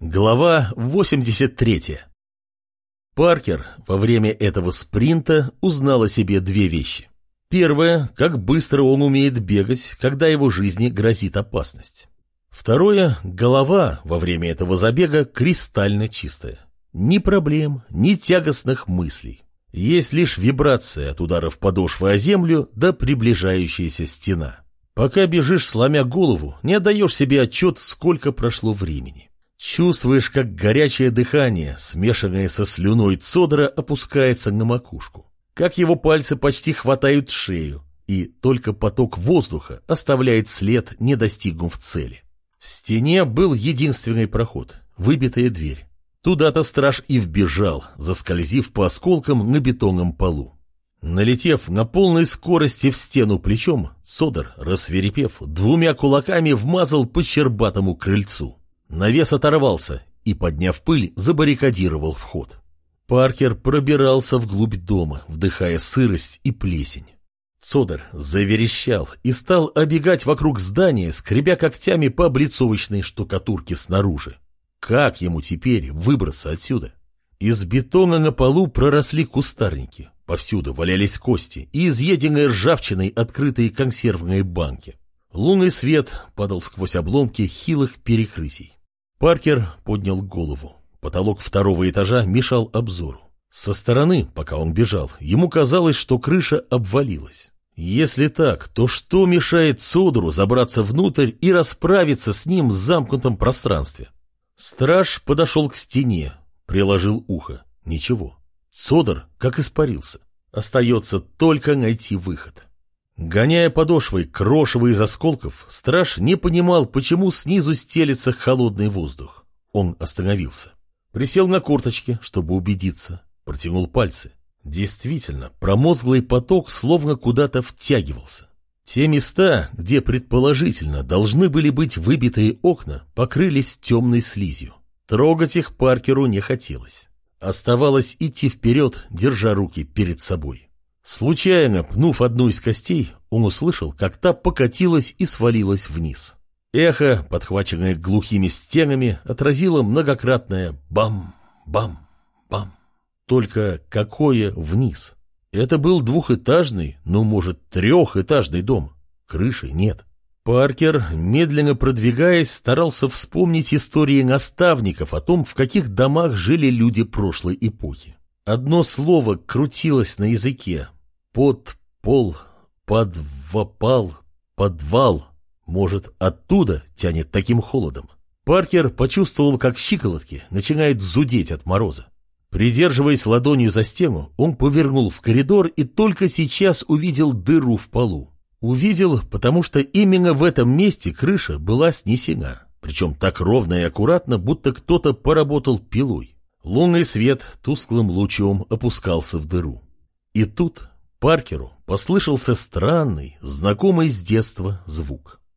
Глава 83 Паркер во время этого спринта узнал о себе две вещи. Первое, как быстро он умеет бегать, когда его жизни грозит опасность. Второе, голова во время этого забега кристально чистая. Ни проблем, ни тягостных мыслей. Есть лишь вибрация от ударов подошвы о землю да приближающаяся стена. Пока бежишь, сломя голову, не отдаешь себе отчет, сколько прошло времени. Чувствуешь, как горячее дыхание, смешанное со слюной Цодора, опускается на макушку. Как его пальцы почти хватают шею, и только поток воздуха оставляет след, не достигнув цели. В стене был единственный проход, выбитая дверь. Туда-то страж и вбежал, заскользив по осколкам на бетонном полу. Налетев на полной скорости в стену плечом, Содор, рассверепев, двумя кулаками вмазал по щербатому крыльцу. Навес оторвался и, подняв пыль, забаррикадировал вход. Паркер пробирался вглубь дома, вдыхая сырость и плесень. Цодор заверещал и стал обегать вокруг здания, скребя когтями по облицовочной штукатурке снаружи. Как ему теперь выбраться отсюда? Из бетона на полу проросли кустарники, повсюду валялись кости и изъеденные ржавчиной открытые консервные банки. Лунный свет падал сквозь обломки хилых перекрытий. Паркер поднял голову. Потолок второго этажа мешал обзору. Со стороны, пока он бежал, ему казалось, что крыша обвалилась. Если так, то что мешает Содору забраться внутрь и расправиться с ним в замкнутом пространстве? Страж подошел к стене, приложил ухо. Ничего. Содор как испарился. Остается только найти выход. Гоняя подошвой крошево из осколков, страж не понимал, почему снизу стелится холодный воздух. Он остановился. Присел на курточки, чтобы убедиться. Протянул пальцы. Действительно, промозглый поток словно куда-то втягивался. Те места, где предположительно должны были быть выбитые окна, покрылись темной слизью. Трогать их Паркеру не хотелось. Оставалось идти вперед, держа руки перед собой. Случайно пнув одну из костей, он услышал, как та покатилась и свалилась вниз. Эхо, подхваченное глухими стенами, отразило многократное «бам-бам-бам». Только какое вниз? Это был двухэтажный, ну, может, трехэтажный дом. Крыши нет. Паркер, медленно продвигаясь, старался вспомнить истории наставников о том, в каких домах жили люди прошлой эпохи. Одно слово крутилось на языке, под пол, подвопал, подвал. Может, оттуда тянет таким холодом. Паркер почувствовал, как щиколотки начинают зудеть от мороза. Придерживаясь ладонью за стену, он повернул в коридор и только сейчас увидел дыру в полу. Увидел, потому что именно в этом месте крыша была снесена, причем так ровно и аккуратно, будто кто-то поработал пилой. Лунный свет тусклым лучом опускался в дыру. И тут Паркеру послышался странный, знакомый с детства звук.